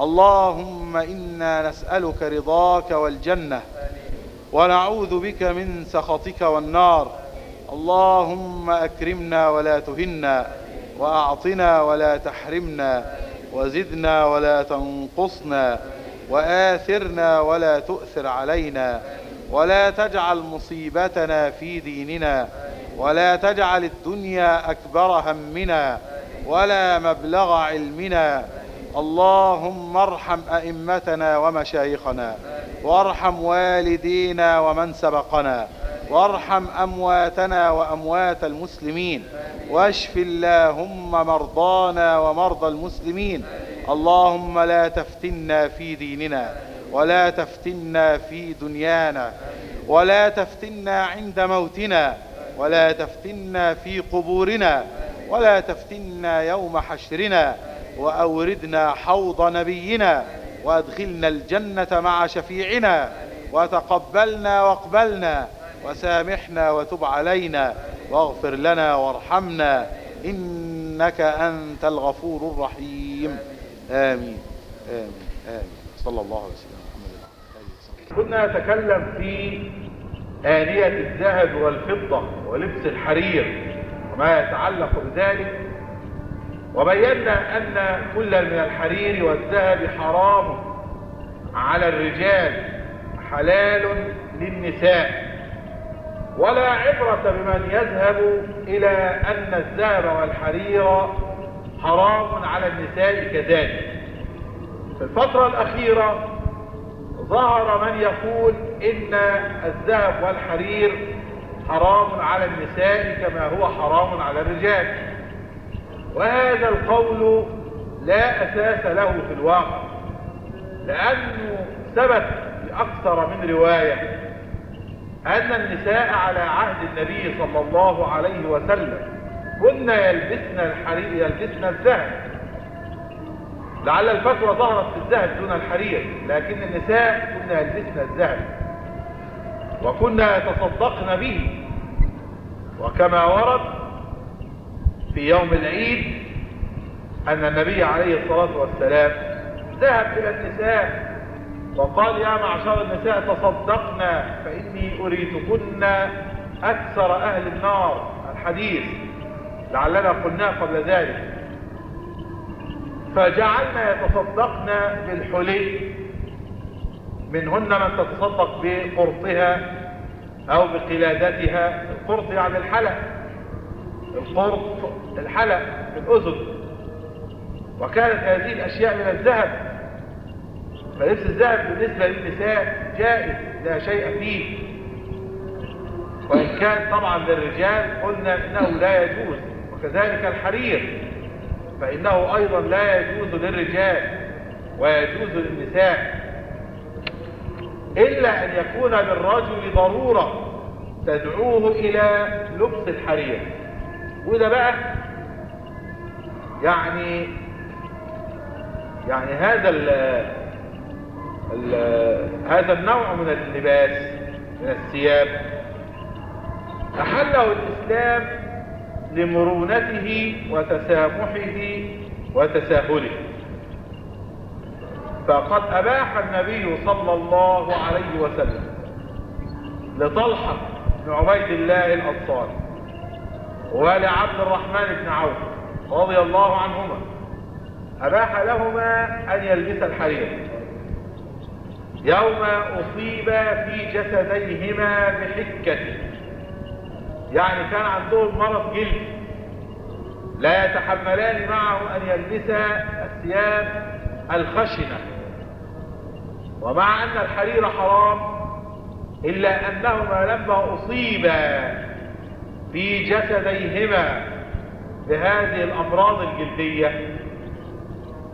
اللهم إنا نسألك رضاك والجنة ونعوذ بك من سخطك والنار. اللهم أكرمنا ولا تهنا وأعطنا ولا تحرمنا وزدنا ولا تنقصنا وآثرنا ولا تؤثر علينا ولا تجعل مصيبتنا في ديننا ولا تجعل الدنيا أكبر همنا ولا مبلغ علمنا. اللهم ارحم أئمتنا ومشايخنا وارحم والدينا ومن سبقنا وارحم أمواتنا وأموات المسلمين واشف اللهم مرضانا ومرضى المسلمين. اللهم لا تفتنا في ديننا ولا تفتنا في دنيانا ولا تفتنا عند موتنا ولا تفتنا في قبورنا ولا تفتنا يوم حشرنا. وأوردنا حوض نبينا وأدخلنا الجنة مع شفيعنا وتقبلنا واقبلنا وسامحنا وتب علينا واغفر لنا وارحمنا إنك أنت الغفور الرحيم. آمين. آمين. آمين. صلى الله عليه وسلم. كنا نتكلم في آنية الذهب والفضة ولبس الحرير وما يتعلق بذلك. وبينا أن كل من الحرير والذهب حرام على الرجال حلال للنساء. ولا عبرة بمن يذهب إلى أن الذهب والحرير حرام على النساء كذلك. في الفترة الأخيرة ظهر من يقول إن الذهب والحرير حرام على النساء كما هو حرام على الرجال. وهذا القول لا أساس له في الواقع لأنه ثبت بأكثر من رواية أن النساء على عهد النبي صلى الله عليه وسلم كن يلبسن الحرير يلبسن الذهب. لعل الفتوى ظهرت في الذهب دون الحرير لكن النساء كن يلبسن الذهب وكنا يتصدقن به. وكما ورد في يوم العيد أن النبي عليه الصلاة والسلام ذهب إلى النساء وقال يا معشر النساء تصدقنا فإني أريتكن أكثر أهل النار. الحديث لعلنا قلناه قبل ذلك. فجعلنا يتصدقن بالحلي. منهن من تتصدق بقرطها أو بقلادتها. القرط يعني الحلق. القرط الحلق الأذن. وكانت هذه الأشياء من الذهب. فلبس الذهب بالنسبة للنساء جائز لا شيء فيه. وإن كان طبعا للرجال قلنا إنه لا يجوز. وكذلك الحرير فإنه أيضا لا يجوز للرجال ويجوز للنساء. إلا أن يكون للرجل ضرورة تدعوه إلى لبس الحرير. وده بقى يعني يعني هذا ال ال هذا النوع من اللباس من الثياب أحله الإسلام لمرونته وتسامحه وتساهله. فقد أباح النبي صلى الله عليه وسلم لطلحة بن عبيد الله الأنصاري. ولعبد الرحمن بن عوف رضي الله عنهما أباح لهما أن يلبس الحرير. يوم أصيب في جسديهما بحكة. يعني كان عندهم مرض جلد. لا يتحملان معه أن يلبسا الثياب الخشنة. ومع أن الحرير حرام إلا أنهما لما أصيبا في جسديهما بهذه الأمراض الجلدية.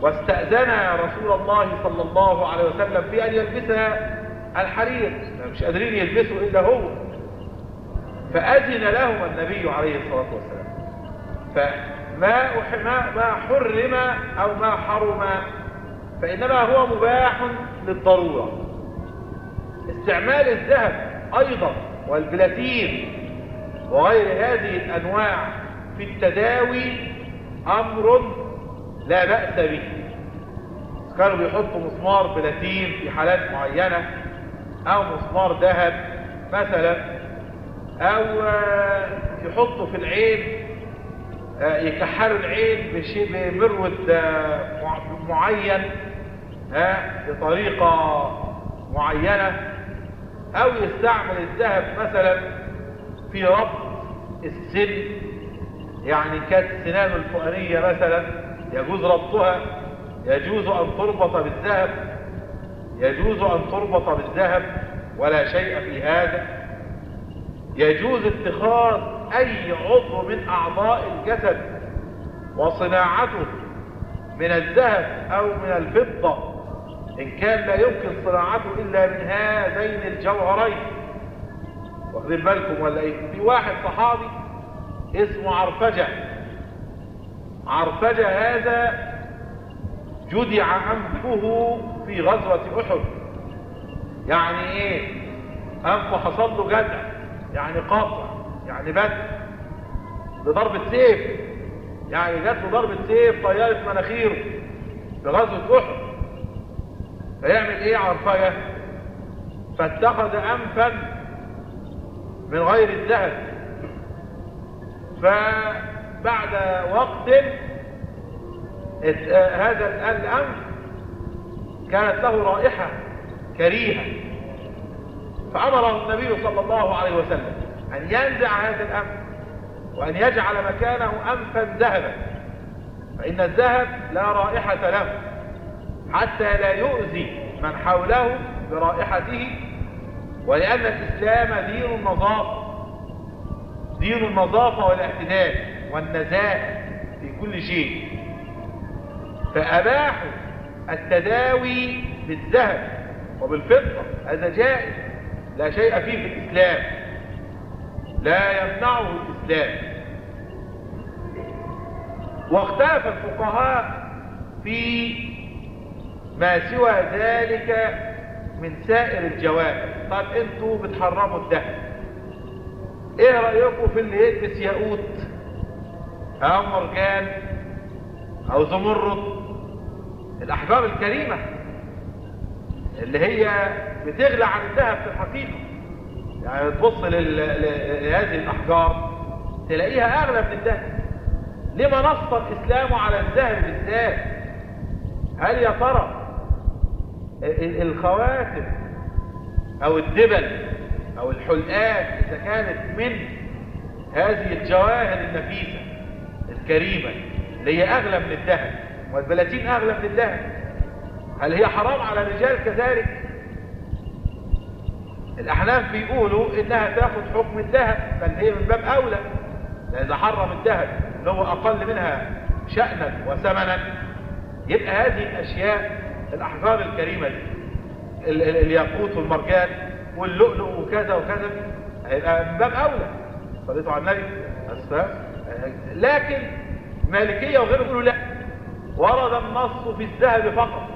واستأذن رسول الله صلى الله عليه وسلم في أن يلبسها الحرير. مش قادرين يلبسوا إلا هو. فأذن لهم النبي عليه الصلاة والسلام. فما ما ما حرم أو ما حرم فإنما هو مباح للضرورة. استعمال الذهب أيضا والبلاتين وغير هذه الأنواع في التداوي أمر لا بأس به. كانوا بيحطوا مسمار بلاتين في حالات معينة أو مسمار ذهب مثلا أو آه، يحطوا في العين آه، يكحلوا العين بشيء بمرود آه، مع- معين بطريقة معينة أو يستعمل الذهب مثلا في ربط السن يعني كانت سنانه الفوقانية مثلا يجوز ربطها يجوز أن تربط بالذهب يجوز أن تربط بالذهب ولا شيء في هذا. يجوز اتخاذ أي عضو من أعضاء الجسد وصناعته من الذهب أو من الفضة إن كان لا يمكن صناعته إلا من هذين الجوهرين. واخدين بالكم ولا إيه؟ في واحد صحابي اسمه عرفجة. عرفجة هذا جدع أنفه في غزوة أحد. يعني إيه؟ أنفه حصل له جدع يعني قاطع يعني بس بضربة سيف. يعني جات له ضربة سيف طيارة مناخيره في غزوة أحد. فيعمل إيه عرفجة؟ فاتخذ انفا من غير الذهب. فبعد وقت هذا ال- الأنف كانت له رائحة كريهة. فأمره النبي صلى الله عليه وسلم أن ينزع هذا الأنف وأن يجعل مكانه أنفا ذهبا. فإن الذهب لا رائحة له حتى لا يؤذي من حوله برائحته ولأن الإسلام دين النظافة. دين النظافة والاعتدال والنزاهة في كل شيء. فأباحوا التداوي بالذهب وبالفضة. هذا جائز. لا شيء فيه في الإسلام. لا يمنعه الإسلام. واختلف الفقهاء في ما سوى ذلك من سائر الجوائز طب أنتوا بتحرموا الذهب إيه رأيكم في اللي يلبس ياقوت؟ أو مرجان أو زمرد؟ الاحجار الكريمة اللي هي بتغلى عن الذهب في الحقيقة. يعني تبص لهذه الأحجار تلاقيها أغلى من الذهب لما نص الإسلام على الذهب بالذات. هل يا ترى الخواتم أو الدبل أو الحلقات إذا كانت من هذه الجواهر النفيسة الكريمة اللي هي أغلى من الذهب. والبلاتين أغلى من الذهب. هل هي حرام على الرجال كذلك؟ الأحناف بيقولوا إنها تاخد حكم الذهب بل هي من باب أولى. لأن حرم الذهب اللي هو أقل منها شأنا وثمنا يبقى هذه الأشياء الاحجار الكريمة دي ال- ال- الياقوت والمرجان واللؤلؤ وكذا وكذا هيبقى من باب أولى. صليتوا على النبي. لكن مالكية وغيره يقولوا لا. ورد النص في الذهب فقط.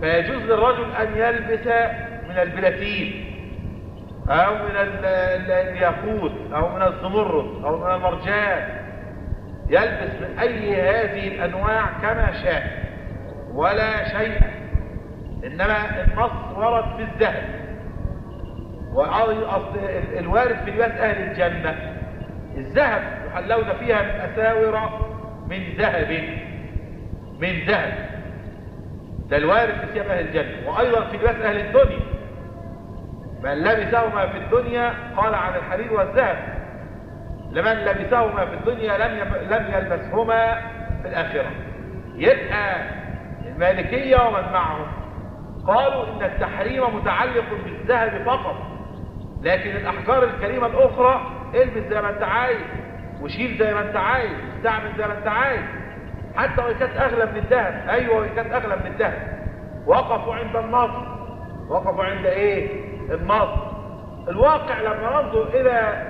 فيجوز للرجل أن يلبس من البلاتين أو من ال- ال- الياقوت أو من الزمرد أو من المرجان. يلبس من أي هذه الأنواع كما شاء. ولا شيء. إنما النص ورد في الذهب الوارد في لباس أهل الجنة. الذهب يحلون فيها من اساور من ذهب. من ذهب. ده الوارد في ثياب أهل الجنة. وأيضا في لباس أهل الدنيا. من لبسهما في الدنيا قال عن الحرير والذهب. لمن لبسهما في الدنيا لم لم يلبسهما في الآخرة. يبقى المالكية ومن معهم قالوا إن التحريم متعلق بالذهب فقط لكن الأحجار الكريمة الأخرى البس زي ما أنت عايز وشيل زي ما أنت عايز استعمل زي ما أنت عايز. حتى وإن كانت أغلى من الذهب أيوة وإن كانت أغلى من الذهب. وقفوا عند النص. وقفوا عند إيه؟ النص. الواقع لما ننظر إلى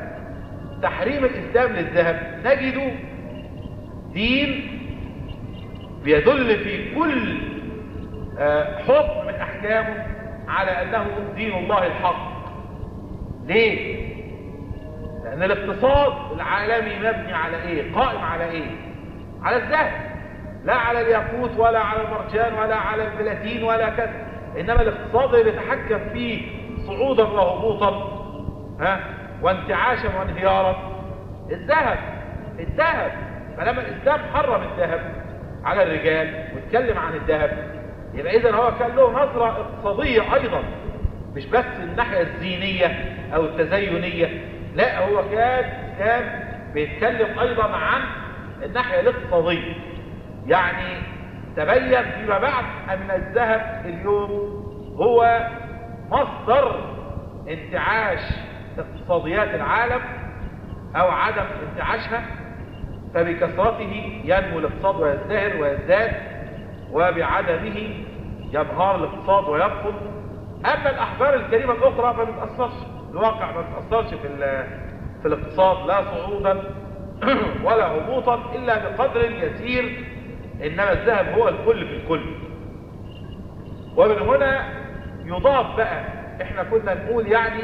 تحريم الإسلام للذهب نجد دين بيدل في كل آه، حكم من أحكامه على أنه دين الله الحق ليه؟ لأن الاقتصاد العالمي مبني على إيه؟ قائم على إيه؟ على الذهب لا على الياقوت ولا على المرجان ولا على البلاتين ولا كذا إنما الاقتصاد اللي يتحكم فيه صعودا وهبوطا ها وانتعاشا وانهيارا الذهب الذهب فلما الإسلام حرم الذهب على الرجال واتكلم عن الذهب. يبقى اذا هو كان له نظرة اقتصادية أيضا مش بس الناحية الزينية أو التزينية لا هو كان كان بيتكلم أيضا عن الناحية الاقتصادية. يعني تبين فيما بعد أن الذهب اليوم هو مصدر انتعاش اقتصاديات العالم أو عدم انتعاشها. فبكثرته ينمو الاقتصاد ويزدهر ويزداد وبعدمه ينهار الاقتصاد ويبطل أما الاحبار الكريمة الأخرى فما بتأثرش الواقع ما بتأثرش في في الاقتصاد لا صعودا ولا هبوطا إلا بقدر يسير إنما الذهب هو الكل في الكل. ومن هنا يضاف بقى إحنا كنا نقول يعني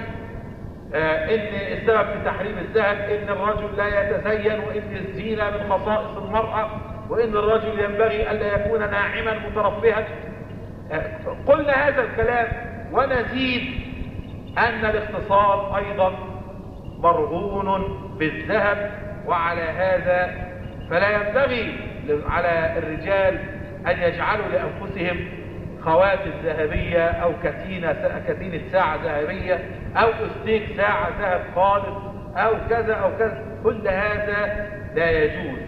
إن السبب في تحريم الذهب إن الرجل لا يتزين وإن الزينة من خصائص المرأة وإن الرجل ينبغي ألا يكون ناعما مترفها. آه قلنا هذا الكلام ونزيد أن الاقتصاد أيضا مرهون بالذهب وعلى هذا فلا ينبغي على الرجال أن يجعلوا لأنفسهم خواتم ذهبية أو كتينة كتينة ساعة ذهبية أو أستيك ساعة ذهب خالص أو كذا أو كذا. كل هذا لا يجوز.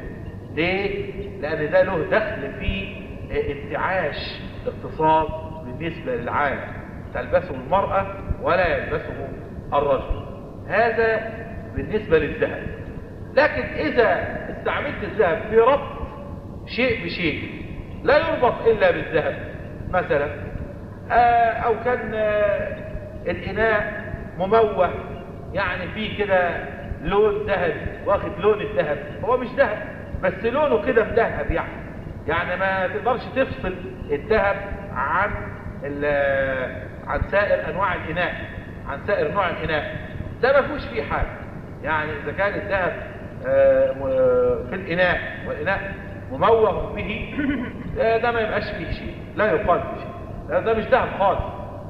ليه؟ لأن ده له دخل في انتعاش الاقتصاد بالنسبة للعالم. تلبسه المرأة ولا يلبسه الرجل. هذا بالنسبة للذهب. لكن إذا استعملت الذهب في ربط شيء بشيء لا يربط إلا بالذهب. مثلا آه أو كان آه الإناء مموه يعني فيه كده لون ذهبي واخد لون الذهب. هو مش ذهب بس لونه كده مذهب يعني. يعني ما تقدرش تفصل الذهب عن عن سائر أنواع الإناء عن سائر نوع الإناء. ده ما فيهوش فيه حاجة. يعني إذا كان الذهب آه في الإناء والإناء مموه به ده ما يبقاش فيه شيء لا يقال فيه شيء. ده مش ذهب خالص.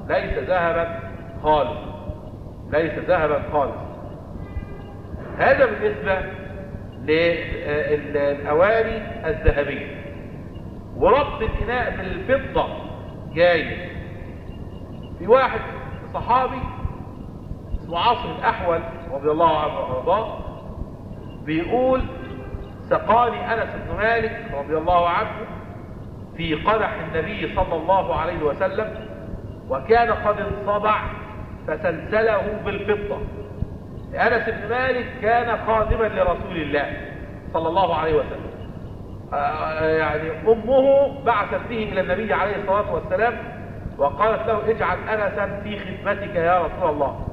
ليس ذهبا خالص. ليس ذهبا خالص. هذا بالنسبة للأواني الذهبية. وربط الإناء بالفضة جاي. في واحد صحابي اسمه عاصم الأحول رضي الله عنه وأرضاه بيقول سقاني أنس بن مالك رضي الله عنه في قدح النبي صلى الله عليه وسلم وكان قد انصبع فسلسله بالفضة. أنس بن مالك كان خادما لرسول الله صلى الله عليه وسلم. يعني أمه بعثت به إلى النبي عليه الصلاة والسلام وقالت له اجعل أنسا في خدمتك يا رسول الله.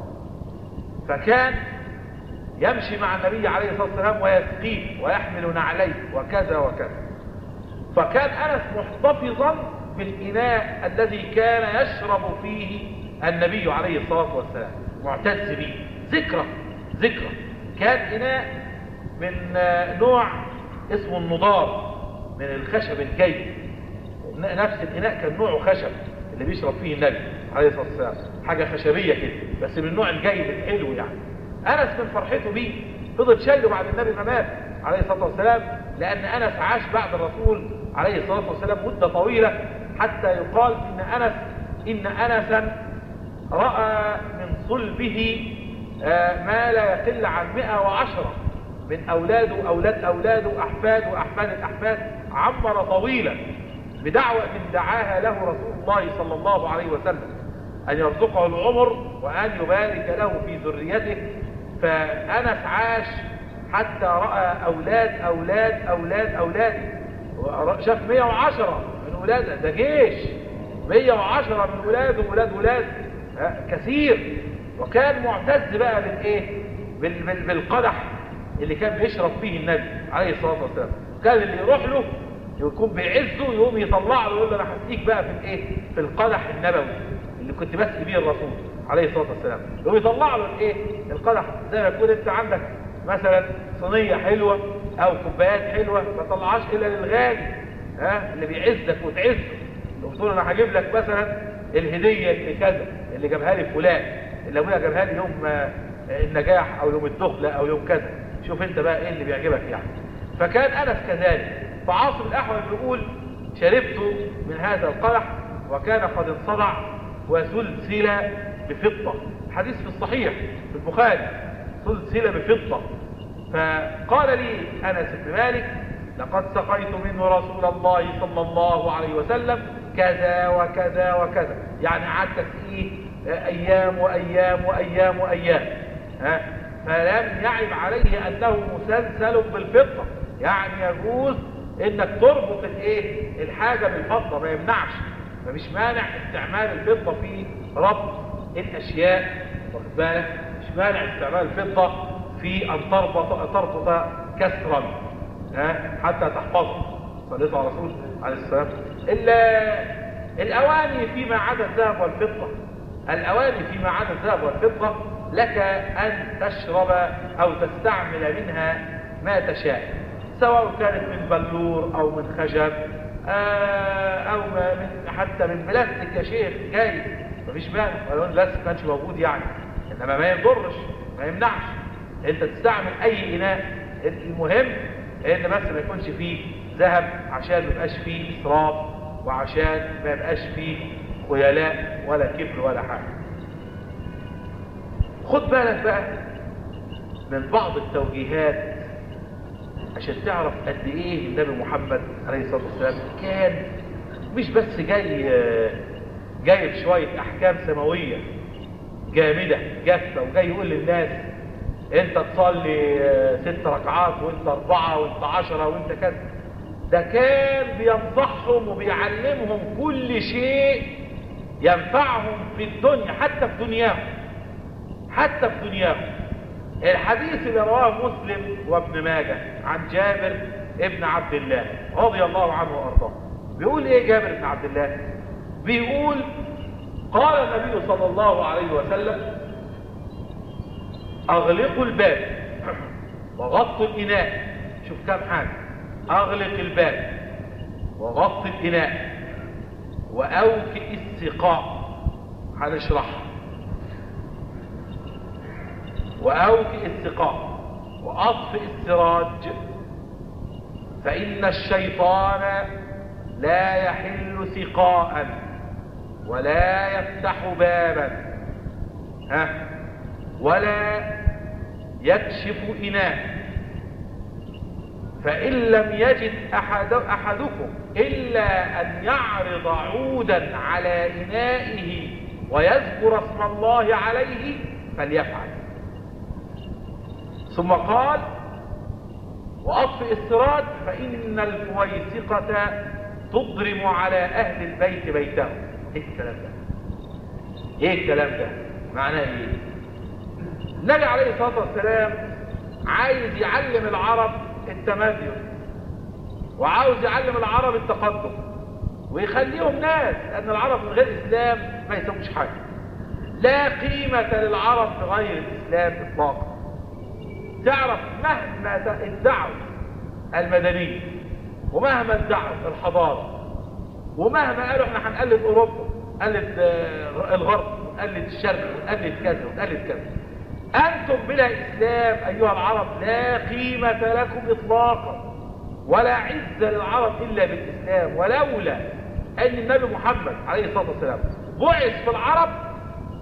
فكان يمشي مع النبي عليه الصلاة والسلام ويسقيه ويحمل نعليه وكذا وكذا. فكان أنس محتفظا بالإناء الذي كان يشرب فيه النبي عليه الصلاة والسلام. معتز به. ذكرى ذكرى كان إناء من نوع اسمه النضار من الخشب الجيد. نفس الإناء كان نوعه خشب اللي بيشرب فيه النبي عليه الصلاة والسلام. حاجة خشبية كده بس من النوع الجيد الحلو يعني. أنس من فرحته بيه فضل شايله بعد النبي ما مات عليه الصلاة والسلام لأن أنس عاش بعد الرسول عليه الصلاة والسلام مدة طويلة حتى يقال إن أنس إن أنسا رأى من صلبه ما لا يقل عن 110 من أولاده وأولاد أولاده وأحفاد وأحفاد الأحفاد عمر طويلا بدعوة من دعاها له رسول الله صلى الله عليه وسلم أن يرزقه العمر وأن يبارك له في ذريته فأنس عاش حتى رأى أولاد أولاد أولاد أولاد. شاف 110 من ولاده ده جيش. 110 من ولاده وولاد ولاد كثير. وكان معتز بقى بالايه بال بال بالقدح اللي كان بيشرب فيه النبي عليه الصلاة والسلام. كان اللي يروح له يكون بيعزه يقوم يطلع له يقول له أنا هسقيك بقى في الإيه؟ في القدح النبوي اللي كنت بسقي بيه الرسول. عليه الصلاة والسلام. يقوم يطلع له الايه القدح. زي ما يكون أنت عندك مثلا صينية حلوة أو كوبايات حلوة ما تطلعهاش إلا للغالي ها؟ اللي بيعزك وتعزه. تقول أنا هجيب لك مثلا الهدية اللي كذا اللي جابها لي فلان. اللي ابويا جابها لي يوم آه، النجاح أو يوم الدخلة أو يوم كذا. شوف أنت بقى إيه اللي بيعجبك يعني. فكان أنس كذلك. فعاصم الاحول بيقول شربت من هذا القلح وكان قد انصدع وسلسل بفضة. حديث في الصحيح في البخاري سلسل بفضة. فقال لي أنس بن مالك لقد سقيت منه رسول الله صلى الله عليه وسلم كذا وكذا وكذا. يعني قعدت فيه أيام وأيام وأيام وأيام. ها؟ فلم يعب عليه أنه مسلسل بالفضة. يعني يجوز إنك تربط الإيه؟ الحاجة بالفضة ما يمنعش. فمش مانع استعمال الفضة في ربط. الاشياء واخد بالك مش مانع استعمال الفضة في أن تربط تربط كسرا ها حتى تحفظه الله على رسول عليه السلام إلا الأواني فيما عدا الذهب والفضة. الأواني فيما عدا الذهب والفضة لك أن تشرب أو تستعمل منها ما تشاء سواء كانت من بلور أو من خشب آه، أو من حتى من بلاستيك يا شيخ جاي مفيش مانع ولو البلاستيك ما كانش موجود يعني. إنما ما يضرش ما يمنعش أنت تستعمل أي إناء. المهم إن بس ما يكونش فيه ذهب عشان ما يبقاش فيه اسراف وعشان ما يبقاش فيه خيلاء ولا كبر ولا حاجة. خد بالك بقى من بعض التوجيهات عشان تعرف قد إيه النبي محمد عليه الصلاة والسلام كان مش بس جاي جايب شوية أحكام سماوية جامدة جافة وجاي يقول للناس أنت تصلي ست ركعات وأنت أربعة وأنت عشرة وأنت كذا. ده كان بينصحهم وبيعلمهم كل شيء ينفعهم في الدنيا حتى في دنياهم حتى في دنياهم. الحديث اللي رواه مسلم وابن ماجه عن جابر ابن عبد الله رضي الله عنه وأرضاه. بيقول إيه جابر بن عبد الله؟ بيقول قال النبي صلى الله عليه وسلم اغلقوا الباب. وغطوا الإناء. شوف كام حاجة. أغلق الباب. وغط الإناء. وأوكئ السقاء. هنشرحها وأوكئ السقاء. وأطفئ السراج. فإن الشيطان لا يحل سقاء. ولا يفتح بابا. ها؟ ولا يكشف إناء فإن لم يجد أحد أحدكم إلا أن يعرض عودا على إنائه ويذكر اسم الله عليه فليفعل. ثم قال وأطفئ السراج فإن الفويسقة تضرم على أهل البيت بيتهم إيه الكلام ده؟ إيه الكلام ده؟ معناه إيه؟ النبي عليه الصلاة والسلام عايز يعلم العرب التمدن وعاوز يعلم العرب التقدم ويخليهم ناس لأن العرب من غير إسلام ما يسويش حاجة. لا قيمة للعرب بغير الإسلام إطلاقا. تعرف مهما ادعوا المدنية ومهما ادعوا الحضارة ومهما قالوا إحنا هنقلد اوروبا نقلد الغرب نقلد الشرق ونقلد كذا ونقلد كذا. أنتم بلا اسلام ايها العرب لا قيمة لكم اطلاقا ولا عز للعرب إلا بالإسلام ولولا أن النبي محمد عليه الصلاة والسلام بعث في العرب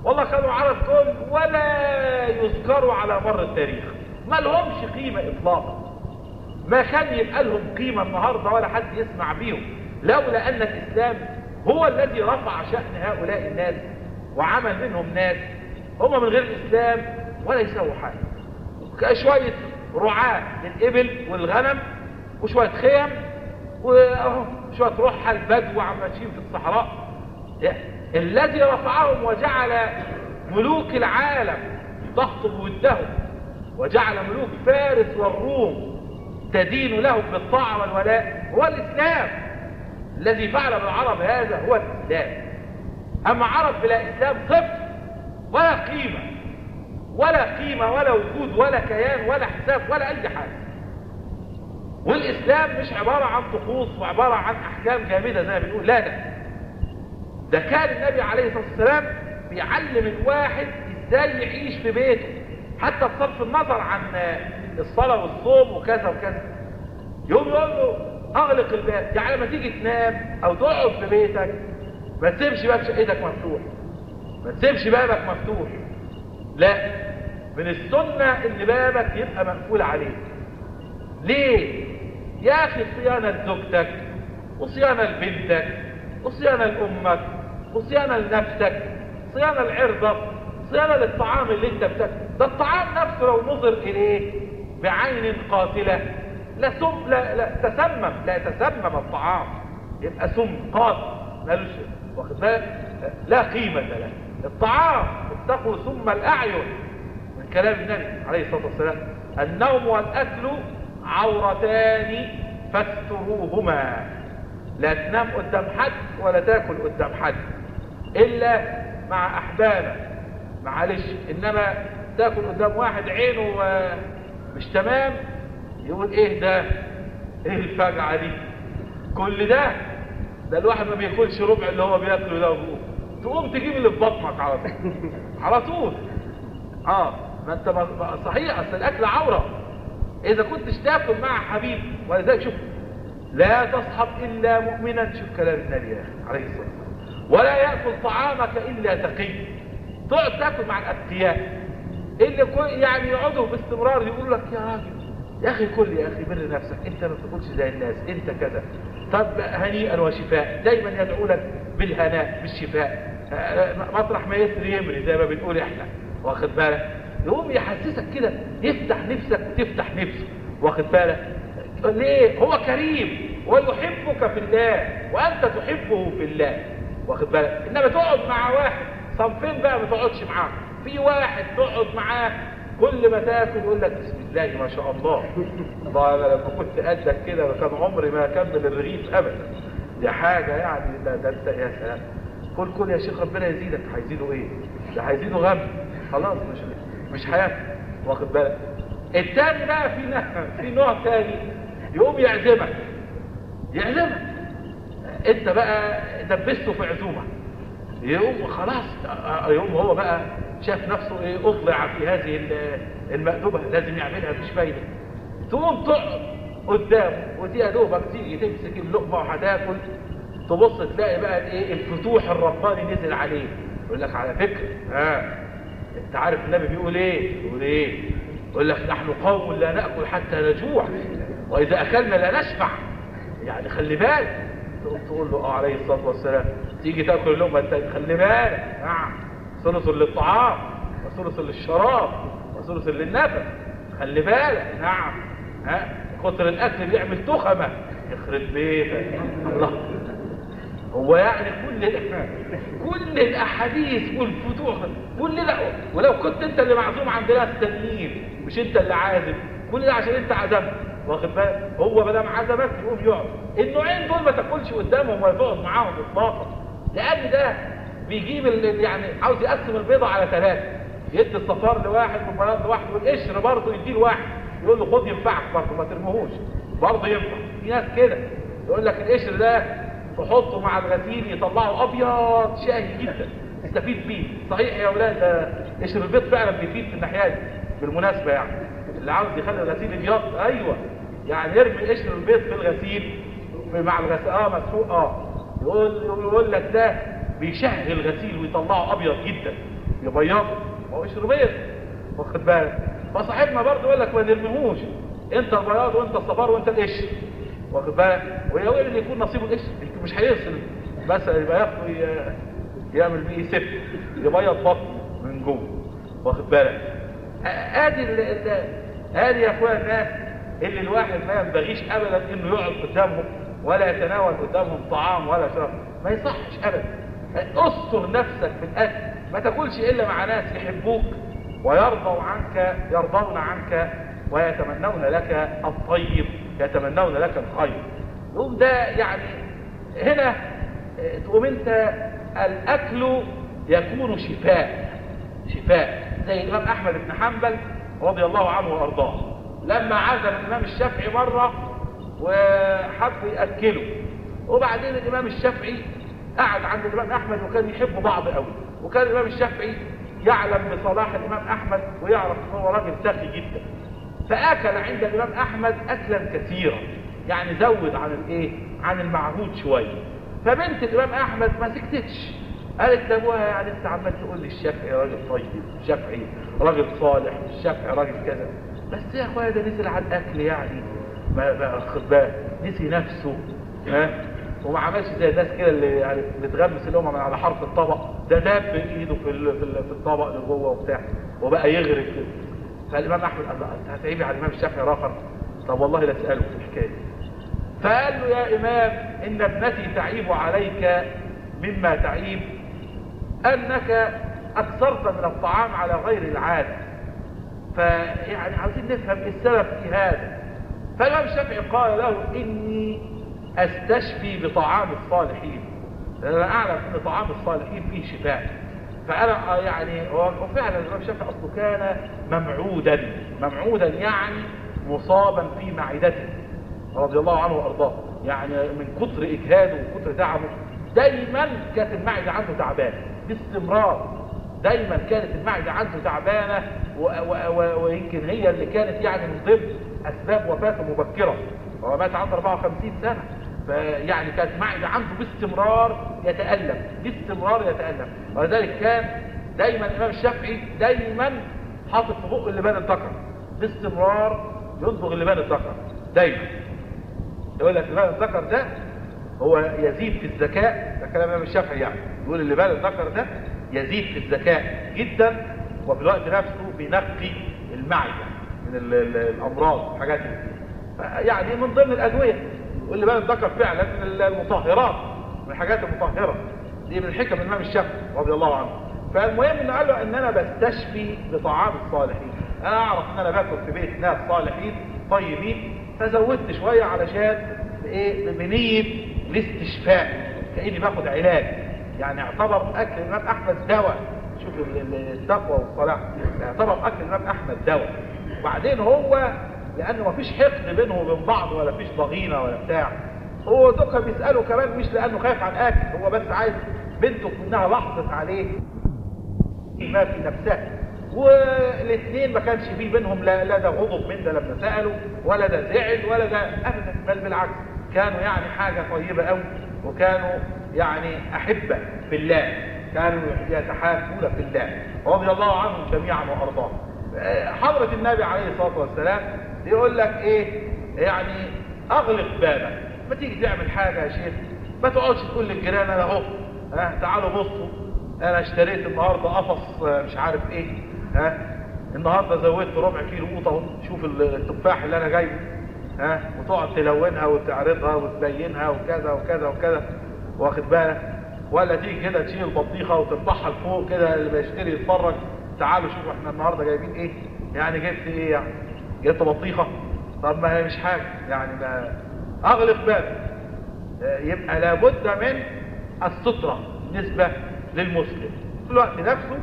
والله كانوا العرب دول ولا يذكروا على مر التاريخ. ما لهمش قيمة اطلاقا. ما كان يبقى لهم قيمة النهاردة ولا حد يسمع بيهم. لولا أن الإسلام هو الذي رفع شأن هؤلاء الناس وعمل منهم ناس هم من غير الاسلام ولا يسووا حاجة. شوية رعاة للإبل والغنم وشوية خيم وشوية روحها البدو ماشيين في الصحراء. الذي رفعهم وجعل ملوك العالم تخطب ودهم وجعل ملوك فارس والروم تدين لهم بالطاعة والولاء. هو الإسلام. الذي فعل بالعرب هذا هو الإسلام. أما عرب بلا إسلام صفر ولا قيمة ولا قيمة ولا وجود ولا كيان ولا حساب ولا أي حاجة. والإسلام مش عبارة عن طقوس وعبارة عن أحكام جامدة زي ما بنقول لا لا. ده كان النبي عليه الصلاة والسلام بيعلم الواحد إزاي يعيش في بيته حتى بصرف النظر عن الصلاة والصوم وكذا وكذا. يقوم يقول له أغلق الباب. يعني لما تيجي تنام أو تقعد في بيتك ما تسيبش باب شقتك مفتوح. ما تسيبش بابك مفتوح. لا من السنة إن بابك يبقى مقفول عليك. ليه؟ يا أخي صيانة لزوجتك وصيانة لبنتك وصيانة لأمك وصيانة لنفسك صيانة لعرضك صيانة للطعام اللي أنت بتاكله. ده الطعام نفسه لو نظر إليه بعين قاتلة لا سم لا, لا تسمم لا يتسمم الطعام. يبقى سم قاتل مالوش واخد بالك لا قيمة له. الطعام اتقوا ثم الأعين. من كلام النبي عليه الصلاة والسلام النوم والأكل عورتان فاستروهما لا تنام قدام حد ولا تاكل قدام حد. إلا مع أحبابك. معلش إنما تاكل قدام واحد عينه مش تمام يقول إيه ده؟ إيه الفجعة دي؟ كل ده؟ ده الواحد ما بياكلش ربع اللي هو بياكله ده وهو. تقوم تجيب اللي في بطنك على طول. على طول. آه. ما أنت صحيح أصل الأكل عورة. إذا كنتش تاكل مع حبيب ولذلك شوف لا تصحب إلا مؤمنا. شوف كلام النبي يا أخي عليه الصلاة والسلام. ولا يأكل طعامك إلا تقي. تقعد تاكل مع الأتقياء. اللي يعني يقعدوا باستمرار يقولوا لك يا راجل يا أخي كل يا أخي بر نفسك أنت ما تقولش زي الناس أنت كذا. طب هنيئا وشفاء دايما يدعو لك بالهناء بالشفاء. مطرح ما يسري يمري زي ما بنقول إحنا. واخد بالك؟ يقوم يحسسك كده يفتح نفسك وتفتح نفسه. واخد بالك؟ ليه؟ هو كريم ويحبك في الله وأنت تحبه في الله. واخد بالك؟ إنما تقعد مع واحد صنفين بقى ما تقعدش معاه. في واحد تقعد معاه كل ما تاكل يقول لك بسم الله ما شاء الله. والله أنا لما كنت قدك كده كان عمري ما أكمل الرغيف ابدا. دي حاجة يعني ده, ده انت يا سلام. كل كل يا شيخ ربنا يزيدك. هيزيده إيه؟ ده هيزيده غم. خلاص مش مش هياكل واخد بالك؟ التاني بقى في في نوع تاني. يقوم يعزمك. يعزمك. انت بقى دبسته في عزومة. يقوم خلاص يقوم هو بقى شاف نفسه إيه أطلع في هذه المأدوبة لازم يعملها مفيش فايدة تقوم تقعد قدامه ودي يا دوبك تيجي تمسك اللقمة وهتاكل. تبص تلاقي بقى الايه الفتوح الرباني نزل عليه. يقول لك على فكرة ها أنت عارف النبي بيقول إيه؟ يقول إيه؟ يقول لك نحن قوم لا نأكل حتى نجوع وإذا أكلنا لا نشبع. يعني خلي بالك. تقول له آه عليه الصلاة والسلام. تيجي تأكل اللقمة التانية خلي بالك. نعم ثلث للطعام وثلث للشراب وثلث للنفس خلي بالك. نعم. ها؟ كتر الأكل بيعمل تخمة. يخرب بيتك. الله. هو يعني كل كل الأحاديث والفتوح كل ده. ولو كنت أنت اللي معزوم عند ناس تانيين مش أنت اللي عازم. كل ده عشان أنت عزمت. واخد بالك؟ هو ما دام عزمك يقوم يقعد. النوعين دول ما تاكلش قدامهم ولا تقعد معاهم اطلاقا. لأن ده بيجيب يعني عاوز يقسم البيضة على ثلاثة. يدي الصفار لواحد والبياض لواحد والقشر برضه يديه لواحد. يقول له خد ينفعك برضه ما ترميهوش. برضه ينفع. في ناس كده. يقول لك القشر ده تحطه مع الغسيل يطلعه أبيض شاهي جدا. استفيد بيه. صحيح يا أولاد ده قشر البيض فعلا بيفيد في الناحية دي. بالمناسبة يعني. اللي عاوز يخلي الغسيل ابيض أيوه. يعني يرمي قشر البيض في الغسيل مع الغسيل آه مسحوق آه. يقول يقول لك ده بيشهي الغسيل ويطلعه أبيض جدا. يبيضه ما قشر بيض واخد بالك؟ فصاحبنا برضه يقول لك ما نرميهوش. انت البياض وانت الصفار وانت القشر واخد بالك؟ ويقول إن يكون نصيبه القشر مش هيغسل بس يبقى ياخده يعمل بيه سف يبيض بطنه من جوه. واخد بالك؟ أدي أدي يا أخويا الناس اللي الواحد ما ينبغيش ابدا إنه يقعد قدامهم ولا يتناول قدامهم طعام ولا شراب. ما يصحش ابدا. استر نفسك في الأكل. ما تاكلش إلا مع ناس يحبوك ويرضوا عنك يرضون عنك ويتمنون لك الطيب يتمنون لك الخير. يقوم ده يعني هنا تقوم أنت الأكل يكون شفاء شفاء. زي الإمام أحمد بن حنبل رضي الله عنه وأرضاه. لما عزم الإمام الشافعي مرة وحب يأكله وبعدين الإمام الشافعي قعد عند الإمام أحمد وكان يحبوا بعض قوي. وكان الإمام الشافعي يعلم بصلاح الإمام أحمد ويعرف إن هو راجل سخي جدا. فأكل عند الإمام أحمد اكلا كثيرا. يعني زود عن الإيه؟ عن المعهود شوية فبنت الإمام أحمد ما سكتتش. قالت لابوها يعني أنت عمال تقول لي الشافعي راجل طيب الشافعي راجل صالح الشافعي راجل كذا. بس يا أخويا ده نزل على الأكل يعني. ما ما خد بالك نسي نفسه ها؟ وما عملش زي الناس كده اللي يعني بتغمس اللقمه من على حرف الطبق. ده داب إيده في في ال- في الطبق اللي جوه وبتاع. وبقى يغرق. كده فالإمام أحمد قال له أنت هتعيبي على الإمام الشافعي رخر طب والله لا اساله في الحكاية. فقال له يا إمام إن ابنتي تعيب عليك مما تعيب أنك أكثرت من الطعام على غير العاده فيعني عاوزين نفهم إيه السبب في هذا. فالإمام الشافعي قال له إني أستشفي بطعام الصالحين. أنا أعلم إن طعام الصالحين فيه شفاء. فأنا يعني هو فعلا الإمام الشافعي أصله كان ممعودا. ممعودا يعني مصابا في معدته رضي الله عنه وأرضاه. يعني من كتر إجهاده وكتر تعبه دايما كانت المعدة عنده تعبانة. باستمرار. دايما كانت المعدة عنده تعبانة. ويمكن هي اللي كانت يعني من ضمن أسباب وفاته مبكرة. هو مات عنده 54 سنة. فيعني كانت معده عنده باستمرار يتألم باستمرار يتألم. ولذلك كان دايما الامام الشافعي دايما حاطط في بقه اللبان الذكر باستمرار يصبغ اللبان الذكر دايما. يقول لك اللبان الذكر ده هو يزيد في الذكاء ده كلام الامام الشافعي يعني. يقول اللبان الذكر ده يزيد في الذكاء جدا وفي الوقت نفسه بينقي المعدة من ال- ال- الأمراض والحاجات دي يعني من ضمن الادويه واللبان الذكر فعلا من المطهرات من الحاجات المطهرة. دي من حكم الامام الشافعي رضي الله عنه. فالمهم إنه قال له إن أنا بستشفي بطعام الصالحين. أنا أعرف إن أنا باكل في بيت ناس صالحين طيبين فزودت شوية علشان إيه؟ بنيه الاستشفاء. كأني باخد علاج. يعني اعتبر أكل الإمام أحمد دواء. شوف ال- ال- التقوى والصلاح. اعتبر أكل الإمام أحمد دواء. وبعدين هو لأنه مفيش حقد بينه وبين بعض ولا فيش ضغينة ولا بتاع. هو دوكا بيسأله كمان مش لأنه خايف على الاكل هو بس عايز بنته إنها لحظت عليه. ما في نفسها. والاثنين ما كانش فيه بينهم لا, لا ده غضب من ده لما سألوا ولا ده زعل ولا ده ابدا بل بالعكس. كانوا يعني حاجة طيبة قوي وكانوا يعني أحبة في الله. كانوا يتحابون في الله. رضي الله عنهم جميعا وأرضاهم. حضرة النبي عليه الصلاة والسلام يقول لك إيه؟ يعني أغلق بابك. ما تيجي تعمل حاجة يا شيخ؟ ما تقعدش تقول للجيران أنا أهو. ها؟ تعالوا بصوا. أنا اشتريت النهارده قفص مش عارف إيه. ها؟ النهارده زودت ربع كيلو أهو. شوف التفاح اللي أنا جايبه. ها؟ وتقعد تلونها وتعرضها وتبينها وكذا وكذا وكذا. واخد بالك؟ ولا تيجي كده تشيل بطيخة وترفعها لفوق كده اللي بيشتري يتفرج. تعالوا شوفوا إحنا النهارده جايبين إيه؟ يعني جبت إيه يعني؟ جبت بطيخة. طب ما هي مش حاجة. يعني ما أغلق بابك يبقى لابد من السترة بالنسبة للمسلم. في الوقت نفسه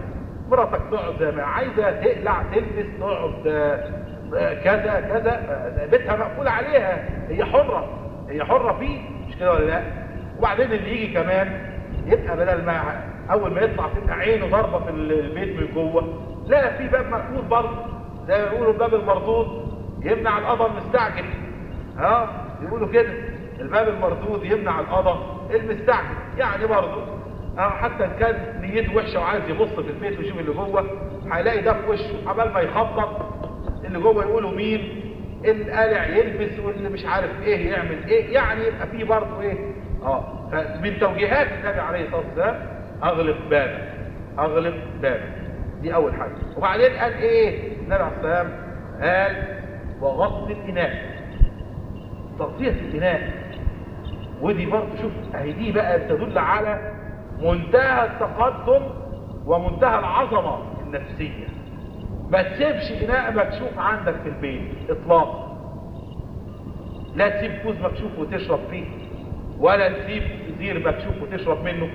مراتك تقعد زي ما عايزة تقلع تلبس تقعد آه، آه، كذا كذا. آه، بيتها مقفول عليها. هي حرة. هي حرة فيه. مش كده ولا لا؟ وبعدين اللي يجي كمان يبقى بدل ما أول ما يطلع تبقى عينه ضربة في البيت من جوه لا في باب مقفول برضه. زي ما يقولوا الباب المردود يمنع القضاء المستعجل. ها؟ يقولوا كده. الباب المردود يمنع القضاء المستعجل. يعني برضه حتى إن كان نيته وحشة وعايز يبص في البيت ويشوف اللي جوه هيلاقي ده في وشه عبال ما يخبط. اللي جوه يقولوا مين؟ اللي قالع يلبس واللي مش عارف إيه يعمل إيه. يعني يبقى فيه برضه إيه؟ آه. فمن توجيهات النبي عليه الصلاة والسلام أغلق بابك. أغلق بابك. دي أول حاجة. وبعدين قال إيه؟ النبي عليه الصلاة قال وغطي الاناء تغطية الاناء ودي برضه شوف أهي دي بقى تدل على منتهى التقدم ومنتهى العظمة النفسية. ما تسيبش إناء مكشوف عندك في البيت اطلاقا. لا تسيب كوز مكشوف وتشرب فيه ولا تسيب زير مكشوف وتشرب منه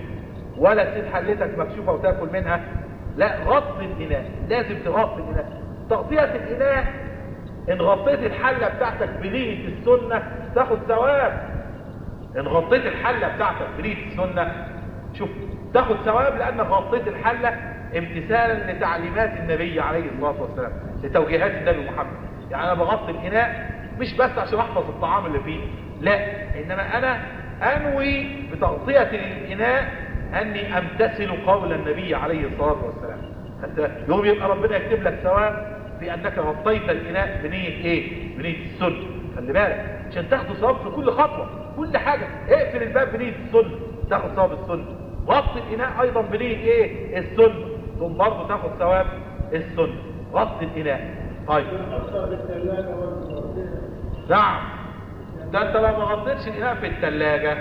ولا تسيب حلتك مكشوفة وتاكل منها. لا غطي الاناء لازم تغطي الاناء تغطية الاناء إن غطيت الحلة بتاعتك بليله السنة تاخد ثواب. إن غطيت الحلة بتاعتك بنية السنة شوف تاخد ثواب لأنك غطيت الحلة امتثالا لتعليمات النبي عليه الصلاة والسلام لتوجيهات النبي محمد. يعني أنا بغطي الاناء مش بس عشان أحفظ الطعام اللي فيه لا إنما أنا أنوي بتغطية الاناء أني أمتثل قول النبي عليه الصلاة والسلام. حتى يوم يبقى ربنا يكتب لك ثواب انك غطيت الإناء بنية إيه؟ بنية السنة خلي بالك. عشان تاخد ثواب في كل خطوة. كل حاجة. اقفل الباب بنية السنة تاخد ثواب السنة غطي الإناء أيضا بنية إيه؟ السنة ثم برضه تاخد ثواب السنة غطي الإناء. طيب. نعم. ده أنت لو ما غطيتش الإناء في الثلاجة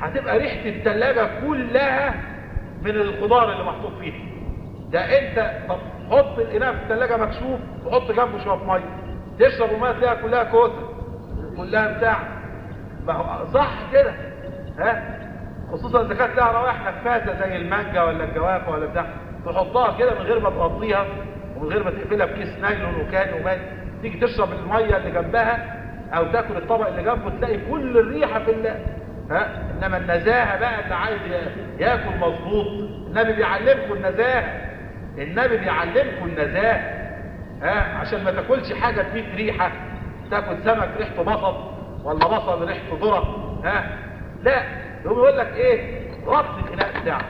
هتبقى ريحة الثلاجة كلها من الخضار اللي محطوط فيها. ده انت طب حط الإناء في الثلاجة مكشوف وحط جنبه شوية مية. تشرب المية تلاقيها كلها كوسة. كلها بتاع. ما هو صح كده. ها؟ خصوصا إذا كانت لها روائح نفاذة زي المانجا ولا الجوافة ولا بتاع. تحطها كده من غير ما تغطيها ومن غير ما تقفلها بكيس نايلون وكان وماء تيجي تشرب المية اللي جنبها أو تاكل الطبق اللي جنبه تلاقي كل الريحة في ال... ها؟ إنما النزاهة بقى اللي عايز ياكل مظبوط. النبي بيعلمكم النزاهة. النبي بيعلمكم النزاهة. ها؟ عشان ما تاكلش حاجة فيك ريحة. تاكل سمك ريحته بصل ولا بصل ريحته ذرة. ها؟ لا. يقول لك إيه؟ غطي الإناء بتاعك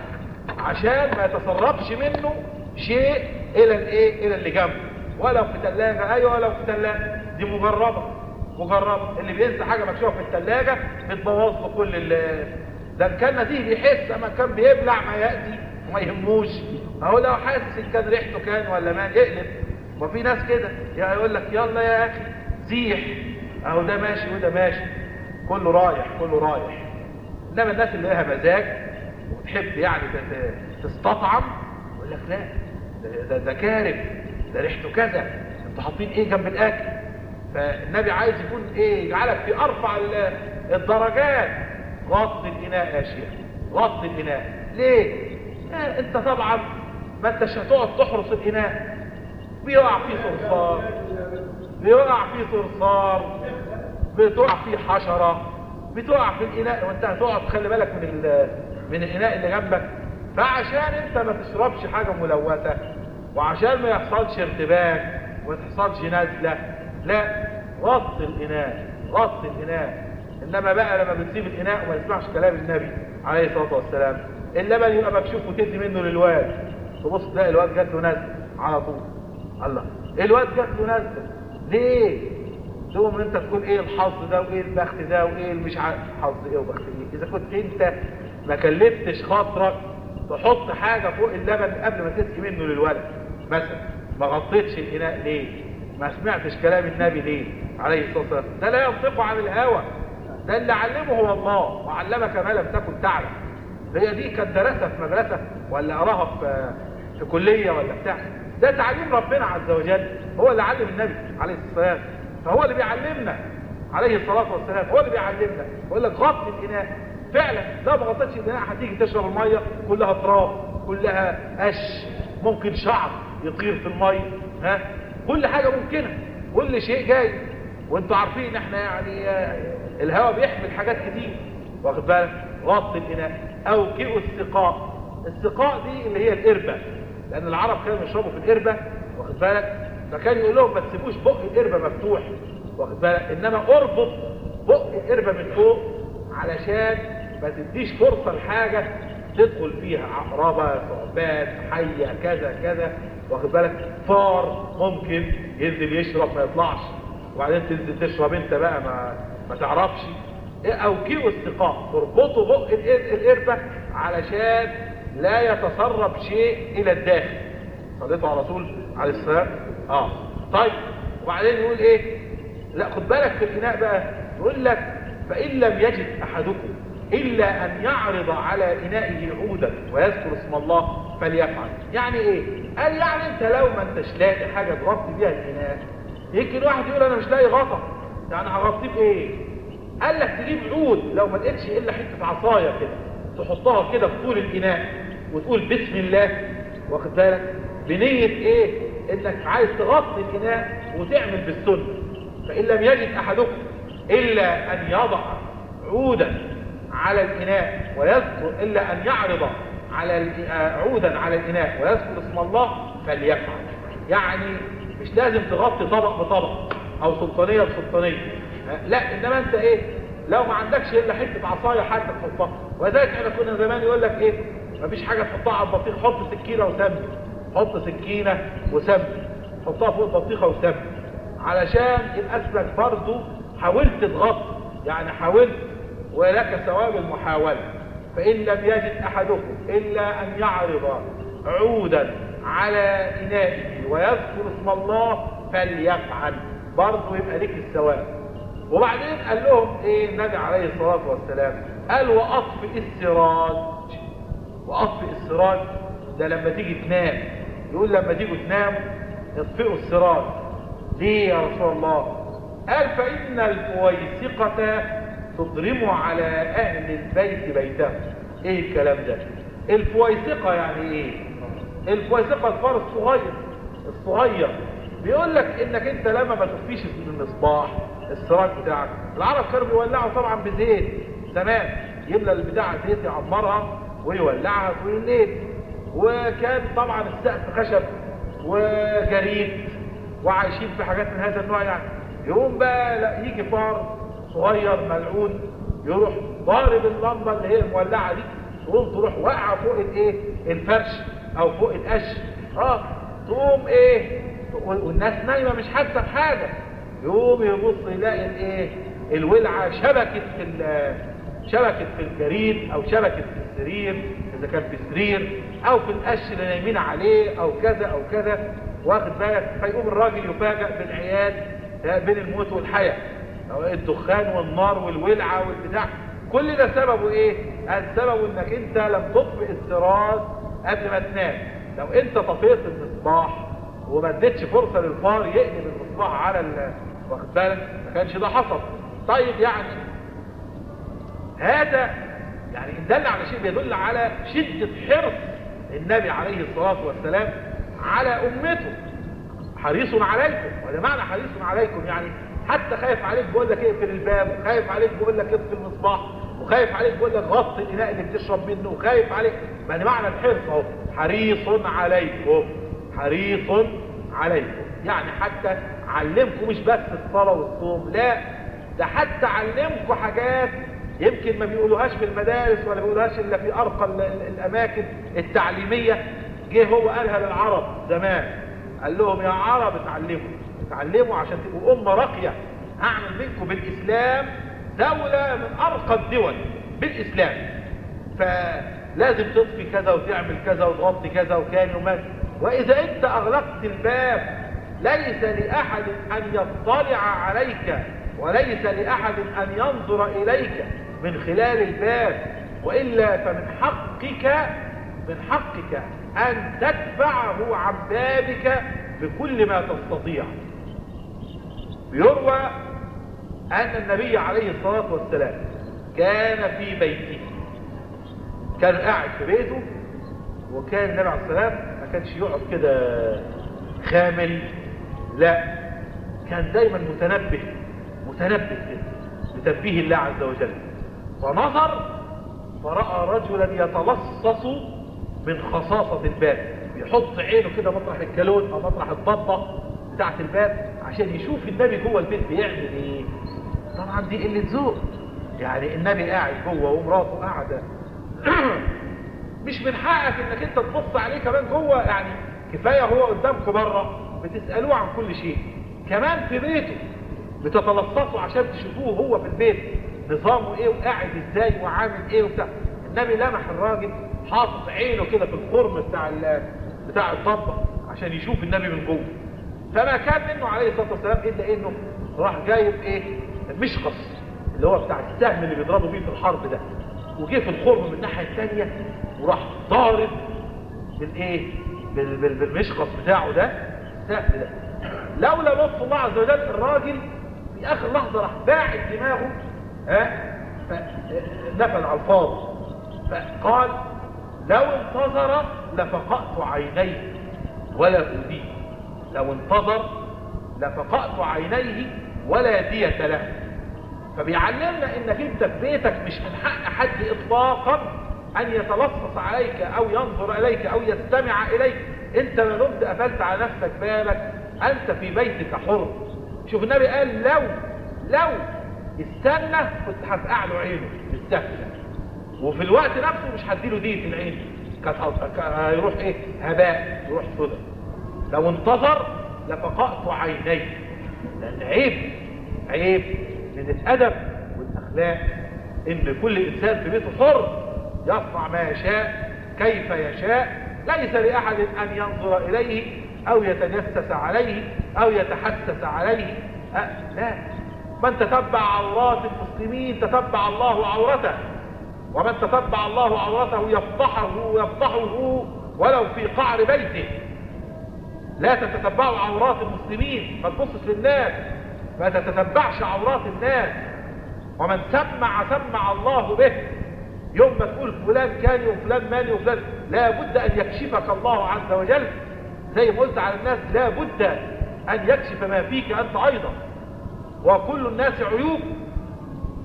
عشان ما يتسربش منه شيء إلى الإيه؟ إلى اللي جنبه. ولو في ثلاجه أيوه ولو في ثلاجه دي مجربة. مجربه اللي بينسى حاجة مكشوفه في الثلاجه بتبوظ له كل ال ده إن كان نزيه بيحس أما كان بيبلع ما ياتي وما يهموش. أهو لو حاسس إن كان ريحته كان ولا ما يقلب. وفي ناس كده. يقول لك يلا يا أخي زيح. أهو ده ماشي وده ماشي. كله رايح كله رايح. إنما الناس اللي لها مزاج وتحب يعني تستطعم يقول لك لا ده, ده, ده كارب ده ريحته كذا. أنتوا حاطين إيه جنب الأكل؟ فالنبي عايز يكون إيه؟ يجعلك في أرفع الدرجات. غطي الإناء يا شيخ. غطي الإناء. ليه؟ آه أنت طبعا ما أنتش هتقعد تحرس الإناء. بيقع فيه صرصار. بيقع فيه صرصار. بتقع فيه حشرة. بتقع في الإناء. وأنت هتقعد خلي بالك من من الإناء اللي جنبك. فعشان أنت ما تشربش حاجة ملوثة وعشان ما يحصلش ارتباك وما تحصلش نزلة لا غطي الاناء غطي الاناء إنما بقى لما بتسيب الإناء وما تسمعش كلام النبي عليه الصلاة والسلام. اللبن يبقى مكشوف وتدي منه للواد. تبص تلاقي الواد جات له نزله على طول. الله. الواد جات له نزله ليه؟ تقوم أنت تكون إيه الحظ ده وإيه البخت ده وإيه مش عارف حظ إيه وبخت إيه؟ إذا كنت أنت ما كلفتش خاطرك تحط حاجة فوق اللبن قبل ما تسقي منه للولد. مثلا ما غطيتش الإناء ليه؟ ما سمعتش كلام النبي ليه عليه الصلاة والسلام. ده لا ينطق عن الهوى. ده اللي علمه هو الله وعلمك ما لم تكن تعلم. هي دي كانت درسها في مدرسة ولا قراها في في كلية ولا بتاع. ده تعليم ربنا عز وجل. هو اللي علم النبي عليه الصلاة والسلام. فهو اللي بيعلمنا عليه الصلاة والسلام. هو اللي بيعلمنا. يقول لك غطي الإناء. فعلا لو ما غطيتش الإناء. هتيجي تشرب المية كلها تراب كلها قش ممكن شعر يطير في المية. ها؟ كل حاجة ممكنة كل شيء جاي. وانتوا عارفين إحنا يعني الهواء بيحمل حاجات كتير. واخد بالك؟ غطي الإناء أو كئوا السقاء. السقاء دي اللي هي القربة. لأن العرب كانوا يشربوا في القربة واخد بالك؟ فكان يقول لهم ما تسيبوش بق القربة مفتوح واخد بالك؟ إنما أربط بق القربة من فوق علشان ما تديش فرصة لحاجة تدخل فيها عقربة ثعبان حية كذا كذا. واخد بالك؟ فار ممكن ينزل يشرب ما يطلعش. وبعدين تنزل تشرب انت بقى ما ما تعرفش. أو كيو السقاء تربطوا بق القربة علشان لا يتسرب شيء إلى الداخل. صليتوا على رسول عليه السلام؟ آه. طيب وبعدين يقول إيه؟ لا خد بالك في الاناء بقى. يقول لك فإن لم يجد أحدكم إلا أن يعرض على إنائه عودا ويذكر اسم الله فليفعل. يعني إيه؟ قال يعني أنت لو ما أنتش لاقي حاجة تغطي بيها الاناء يمكن واحد يقول أنا مش لاقي غطا. يعني هغطيه بايه قال لك تجيب عود لو ما لقيتش إلا حتة عصاية كده تحطها كده في طول الاناء وتقول بسم الله واخد بالك؟ بنية إيه؟ إنك عايز تغطي الاناء وتعمل بالسنة. فإن لم يجد أحدكم إلا أن يضع عودا على الإناء ويذكر إلا أن يعرض على آه، عودا على الإناء ويذكر اسم الله فليفعل. يعني مش لازم تغطي طبق بطبق أو سلطانية بسلطانية. آه، لا إنما أنت إيه؟ لو ما عندكش إلا حتة عصاية حتى تحطها. وذلك إحنا كنا زمان يقول لك إيه؟ مفيش حاجة تحطها على البطيخ. حط سكينة وسمن. حط سكينة وسمن. حطها فوق البطيخة وسمن. علشان يبقى اسمك برضه حاولت تضغط يعني حاولت ولك ثواب المحاولة. فإن لم يجد أحدكم إلا أن يعرض عودا على إنائه ويذكر اسم الله فليفعل. برضه يبقى لك الثواب. وبعدين قال لهم إيه النبي عليه الصلاة والسلام؟ قال وأطفئ السراج وأطفئ السراج ده لما تيجي تنام. يقول لما تيجوا تناموا اطفئوا السراج. ليه يا رسول الله؟ قال فإن الفويسقة تضرم على أهل البيت بيتهم إيه الكلام ده؟ الفويسقة يعني إيه؟ الفويسقة الفار الصغير الصغير. بيقول لك إنك أنت لما ما تطفيش المصباح السراج بتاعك. العرب كانوا بيولعوا طبعا بزيت. زمان يملى البتاع زيت يعمرها ويولعها طول الليل وكان طبعا السقف خشب وجريد وعايشين في حاجات من هذا النوع يعني. يقوم بقى لا يجي فار صغير ملعون يروح ضارب اللمبة اللي هي المولعه دي تقوم تروح واقعة فوق الايه؟ الفرش أو فوق القش. آه تقوم إيه؟ والناس نايمة مش حاسة بحاجة. يقوم يبص يلاقي الايه؟ الولعة شبكت في شبكت في الجريد أو شبكت في السرير إذا كان في سرير أو في القش اللي نايمين عليه أو كذا أو كذا. واخد بالك؟ فيقوم الراجل يفاجئ بالعياد آه، بين الموت والحياة. أو الدخان والنار والولعة والبتاع. كل ده سببه إيه؟ السبب إنك أنت لم تطفئ السراج قبل ما تنام. لو أنت طفيت المصباح وما اديتش فرصة للفار يقلب المصباح على ال- واخد بالك؟ ما كانش ده حصل. طيب يعني هذا يعني ان دل على شيء بيدل على شدة حرص النبي عليه الصلاة والسلام على أمته. حريص عليكم. وده معنى حريص عليكم يعني حتى خايف عليك بيقول لك اقفل الباب وخايف عليك بيقول لك اطفي المصباح وخايف عليك بيقول لك غطي الإناء اللي بتشرب منه وخايف عليك. يعني معنى الحرص أهو. حريص عليكم. حريص عليكم. يعني حتى علمكم مش بس الصلاة والصوم لا ده حتى علمكم حاجات يمكن ما بيقولوهاش في المدارس ولا بيقولوهاش إلا في أرقى ال- ال- الأماكن التعليمية. جه هو قالها للعرب زمان. قال لهم يا عرب اتعلموا اتعلموا عشان تبقوا أمة راقية. اعمل منكم بالإسلام دولة من أرقى الدول بالإسلام. فلازم تطفي كذا وتعمل كذا وتغطي كذا وكان وما وإذا أنت أغلقت الباب ليس لأحد أن يطلع عليك وليس لأحد أن ينظر إليك من خلال الباب وإلا فمن حقك من حقك أن تدفعه عن بابك بكل ما تستطيع. بيروى أن النبي عليه الصلاة والسلام كان في بيته. كان قاعد في بيته وكان النبي عليه والسلام ما كانش يقعد كده خامل لا كان دايما متنبه متنبه كده بتنبيه الله عز وجل. فنظر فرأى رجلا يتلصص من خصاصة الباب. بيحط عينه كده مطرح الكالون أو مطرح الضبة بتاعت الباب عشان يشوف النبي جوه البيت بيعمل إيه. طبعا دي قلة ذوق. يعني النبي قاعد جوه ومراته قاعدة. مش من حقك إنك أنت تبص عليه كمان جوه. يعني كفاية هو قدامكم بره بتسألوه عن كل شيء. كمان في بيته بتتلصصوا عشان تشوفوه هو في البيت. نظامه إيه وقاعد إزاي وعامل إيه وبتاع. النبي لمح الراجل حاطط عينه كده في الخرم بتاع بتاع الضبة عشان يشوف النبي من جوه. فما كان منه عليه الصلاة والسلام إلا إنه راح جايب إيه؟ المشقص اللي هو بتاع السهم اللي بيضربوا بيه في الحرب ده. وجه في الخرم من الناحية الثانية وراح ضارب بالإيه؟ بال- بال- بالمشقص بتاعه ده. السهم ده. لولا لطف الله عز وجل الراجل في آخر لحظة راح باعد دماغه ها؟ فنفذ على الفاضي. فقال لو انتظر لفقأت عينيه ولا أوديه لو انتظر لفقأت عينيه ولا دية له. فبيعلمنا انك انت في بيتك مش من حق حد اطلاقا أن يتلصص عليك أو ينظر إليك أو يستمع إليك. أنت ما دمت قفلت على نفسك بابك أنت في بيتك حر. شوف النبي قال لو لو استنى كنت هفقع له عينه. بالسهله وفي الوقت نفسه مش هديله دية العين. كانت هيروح إيه؟ هباء يروح صدى. لو انتظر لفقأت عينيه. لأن عيب عيب من الأدب والأخلاق إن كل إنسان في بيته حر يصنع ما يشاء كيف يشاء. ليس لأحد أن ينظر إليه أو يتجسس عليه أو يتحسس عليه. أه لا. من تتبع عورات المسلمين تتبع الله عورته. ومن تتبع الله عورته يفضحه يفضحه ولو في قعر بيته. لا تتتبعوا عورات المسلمين ما تبصش للناس. ما تتتبعش عورات الناس. ومن سمع سمع الله به. يوم ما تقول فلان كاني وفلان ماني وفلان لا بد أن يكشفك الله عز وجل. زي ما قلت على الناس لا بد أن يكشف ما فيك أنت أيضا. وكل الناس عيوب.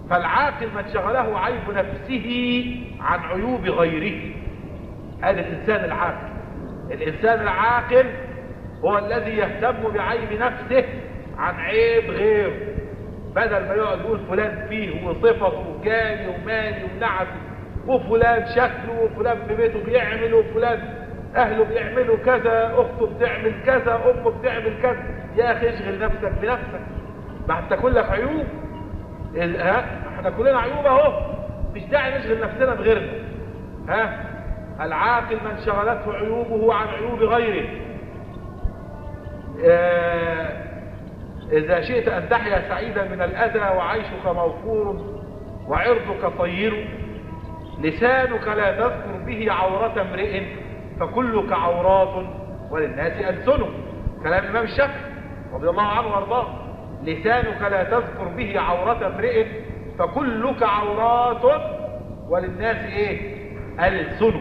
فالعاقل من شغله عيب نفسه عن عيوب غيره. هذا الإنسان العاقل. الإنسان العاقل هو الذي يهتم بعيب نفسه عن عيب غيره. بدل ما يقعد يقول فلان فيه وصفته وجاني ومالي ونعت وفلان شكله وفلان في بيته بيعمل وفلان أهله بيعملوا كذا أخته بتعمل كذا أمه بتعمل كذا. يا أخي اشغل نفسك بنفسك. ما أنت كلك عيوب. ها؟ إحنا كلنا عيوب اهو. مش داعي نشغل نفسنا بغيرنا. ها؟ العاقل من شغلته عيوبه عن عيوب غيره. آه إذا شئت أن تحيا سعيدا من الأذى وعيشك موفور وعرضك طير لسانك لا تذكر به عورة امرئ فكلك عورات وللناس ألسنه كلام الإمام الشافعي رضي الله عنه وأرضاه. لسانك لا تذكر به عورة امرئ فكلك عورات وللناس إيه؟ ألسن.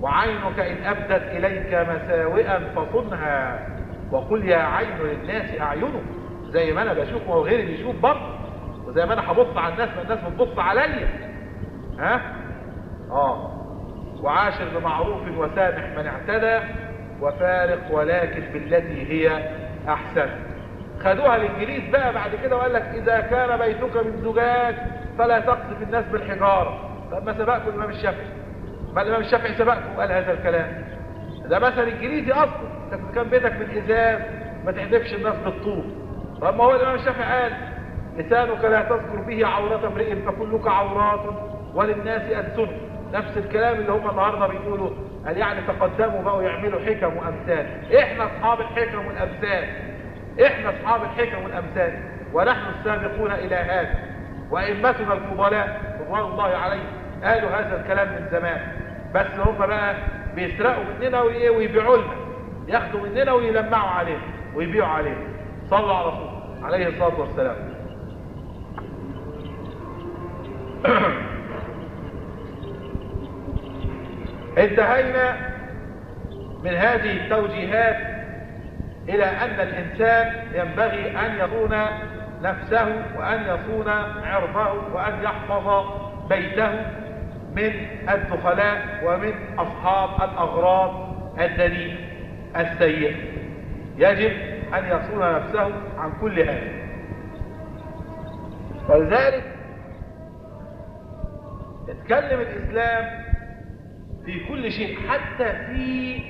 وعينك إن أبدت إليك مساوئا فصنها. وقل يا عين للناس أعينه زي ما أنا بشوف وغيري بيشوف برضه. وزي ما أنا هبص على الناس ما الناس بتبص عليا. ها؟ آه. وعاشر بمعروف وسامح من اعتدى. وفارق ولكن بالتي هي أحسن. خدوها الانجليز بقى بعد كده وقال لك إذا كان بيتك من زجاج فلا تقذف الناس بالحجارة. طب ما سبقكم الامام الشافعي. ما الامام الشافعي سبقكم وقال هذا الكلام. ده مثل انجليزي أصلا. انك كان بيتك من ازاز ما تحدفش الناس بالطوب طب ما هو الإمام الشافعي قال لسانك لا تذكر به عورة امرئ فكلك عورات وللناس ألسن. نفس الكلام اللي هم النهارده بيقولوا قال يعني تقدموا بقوا يعملوا حكم وأمثال؟ إحنا أصحاب الحكم والأمثال. إحنا أصحاب الحكم والأمثال ونحن السابقون إلى هذا. وأئمتنا الفضلاء رضوان الله عليهم قالوا هذا الكلام من زمان. بس هم بقى بيسرقوا مننا ويبيعوا لنا. ياخدوا مننا ويلمعوا علينا ويبيعوا علينا. صلوا على رسول عليه الصلاة والسلام. انتهينا من هذه التوجيهات إلى أن الإنسان ينبغي أن يصون نفسه وأن يصون عرضه وأن يحفظ بيته من الدخلاء ومن أصحاب الأغراض الدنيئه السيئه يجب أن يصون نفسه عن كل هذا. ولذلك اتكلم الإسلام في كل شيء حتى في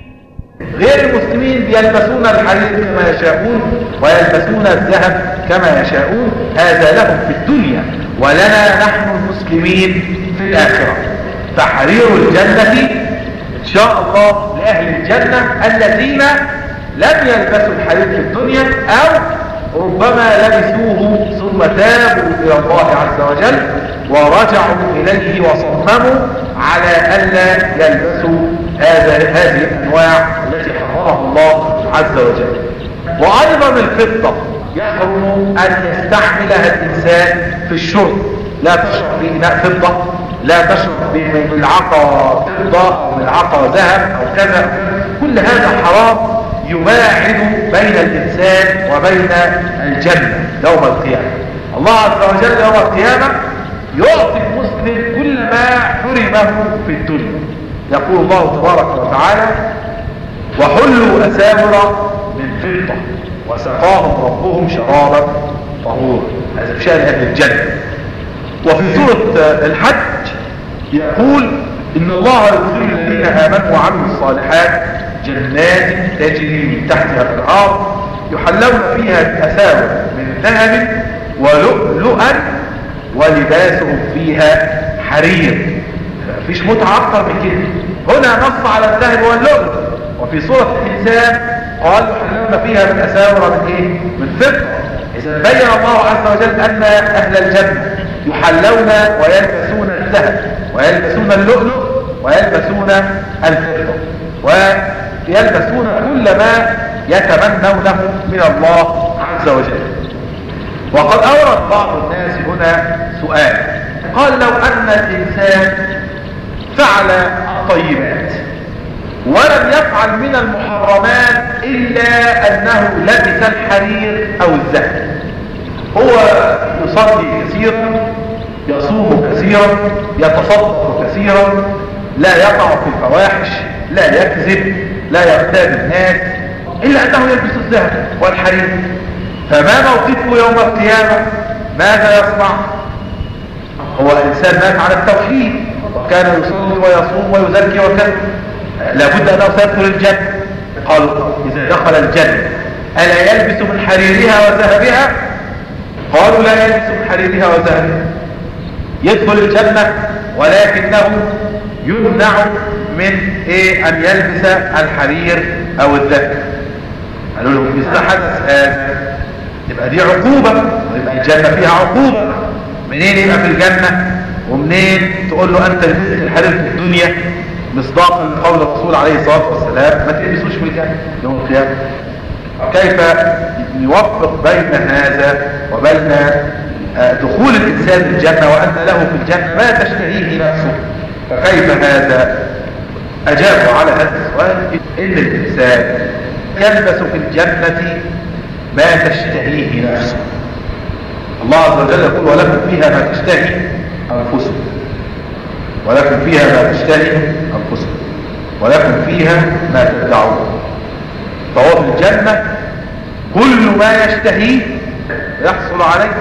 غير المسلمين يلبسون الحرير كما يشاءون ويلبسون الذهب كما يشاءون. هذا لهم في الدنيا ولنا نحن المسلمين في الآخرة. تحرير الجنة إن شاء الله لأهل الجنة الذين لم يلبسوا الحرير في الدنيا أو ربما لبسوه ثم تابوا إلى الله عز وجل ورجعوا إليه وصمموا على ألا يلبسوا هذا هذه الأنواع التي حرمها الله عز وجل. وأيضا الفضة يحرم أن يستعملها الإنسان في الشرب. لا تشرب بإناء فضة لا تشرب بملعقة فضة أو ملعقة ذهب أو كذا. كل هذا حرام يباعد بين الإنسان وبين الجنة يوم القيامة. الله عز وجل يوم القيامة يعطي المسلم كل ما حرمه في الدنيا. يقول الله تبارك وتعالى وحلوا أساور من فضة وسقاهم ربهم شرابا طهورا. هذا في شأن أهل الجنة. وفي سورة الحج يقول إن الله يدخل الذين آمنوا وعملوا الصالحات جنات تجري من تحتها الأنهار يحلون فيها بأساور من ذهب ولؤلؤا ولباسهم فيها حرير. مفيش متعة أكتر من كده هنا نص على الذهب واللؤلؤ وفي سورة الإنسان قال يحلون فيها من أساور من إيه؟ من فضة. إذا بين الله عز وجل أن أهل الجنة يحلون ويلبسون الذهب ويلبسون اللؤلؤ ويلبسون الفضة ويلبسون كل ما يتمنونه من الله عز وجل. وقد أورد بعض الناس هنا سؤال. قال لو أن الإنسان فعل الطيبات ولم يفعل من المحرمات إلا أنه لبس الحرير أو الذهب. هو يصلي كثيرا يصوم كثيرا يتصدق كثيرا لا يقع في الفواحش لا يكذب لا يغتاب الناس إلا أنه يلبس الذهب والحرير. فما موقفه يوم القيامة؟ ماذا يصنع؟ هو إنسان مات على التوحيد. وكان يصلي ويصوم ويزكي وكذا لابد أنه سيدخل الجنة قالوا إذا دخل الجنة ألا يلبس من حريرها وذهبها؟ قالوا لا يلبس من حريرها وذهبها. يدخل الجنة ولكنه يمنع من إيه؟ أن يلبس الحرير أو الذهب قالوا له إذا حدث يبقى دي عقوبة. ويبقى الجنة فيها عقوبة. منين يبقى في الجنة؟ ومنين تقول له لبست الحرير في الدنيا مصداقا لقول الرسول عليه الصلاة والسلام؟ ما تلبسوش في الجنة يوم القيامة. كيف نوفق بين هذا وبين دخول الإنسان الجنة وأن له في الجنة ما تشتهيه نفسه فكيف هذا؟ أجابوا على هذا السؤال إن الإنسان يلبس في الجنة ما تشتهيه نفسه الله عز وجل يقول ولكم فيها ما تشتهي أنفسكم ولكم فيها ما تشتهي أنفسكم ولكم فيها ما تدعون. فهو في الجنة كل ما يشتهيه يحصل عليه.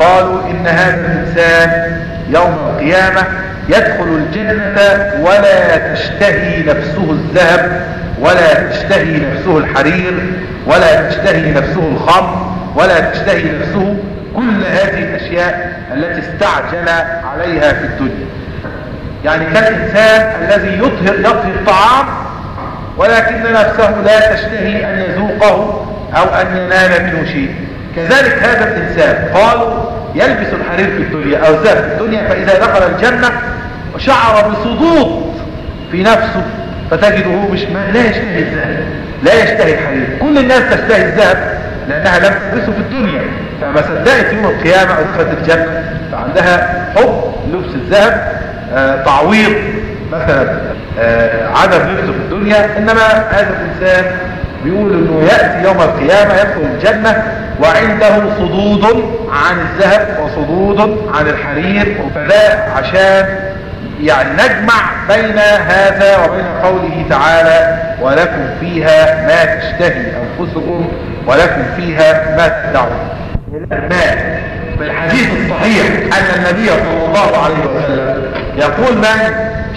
قالوا إن هذا الإنسان يوم القيامة يدخل الجنة ولا تشتهي نفسه الذهب ولا تشتهي نفسه الحرير ولا تشتهي نفسه الخمر ولا تشتهي نفسه كل هذه الأشياء التي استعجل عليها في الدنيا. يعني كالإنسان الذي يطهر يطهي الطعام ولكن نفسه لا تشتهي أن يذوقه أو أن ينال منه شيء كذلك هذا الإنسان قالوا يلبس الحرير في الدنيا أو الذهب في الدنيا فإذا دخل الجنة شعر بصدود في نفسه فتجده مش ما لا يشتهي الذهب لا يشتهي الحرير. كل الناس تشتهي الذهب لأنها لم تلبسه في الدنيا. فما صدقت يوم القيامة أدخلت الجنة. فعندها حب لبس الذهب آه تعويض مثلا آه عدم لبسه في الدنيا. إنما هذا الإنسان بيقول إنه يأتي يوم القيامة يدخل الجنة وعنده صدود عن الذهب وصدود عن الحرير. فده عشان يعني نجمع بين هذا وبين قوله تعالى ولكم فيها ما تشتهي أنفسكم ولكم فيها ما تدعون المال في الحديث الصحيح أن النبي صلى الله عليه وسلم يقول من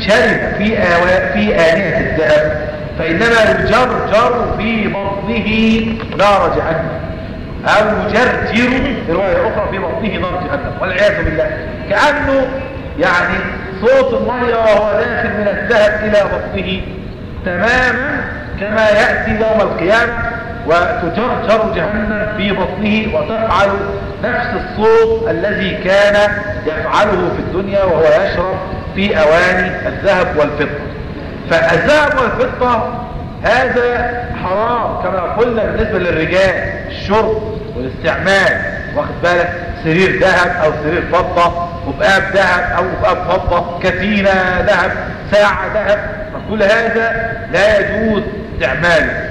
شرب في آواء في آنية الذهب فإنما يجرجر في بطنه نار جهنم أو يجرجر في رواية أخرى في بطنه نار جهنم والعياذ بالله. كأنه يعني صوت المية وهو داخل من الذهب إلى بطنه تماما كما يأتي يوم القيامة وتجرجر جهنم في بطنه وتفعل نفس الصوت الذي كان يفعله في الدنيا وهو يشرب في أواني الذهب والفضة. فالذهب والفضة هذا حرام كما قلنا بالنسبة للرجال الشرب والاستعمال. واخد بالك؟ سرير ذهب أو سرير فضة وبقاب ذهب أو بقاب فضة كتينة ذهب ساعة ذهب. فكل هذا لا يجوز استعماله.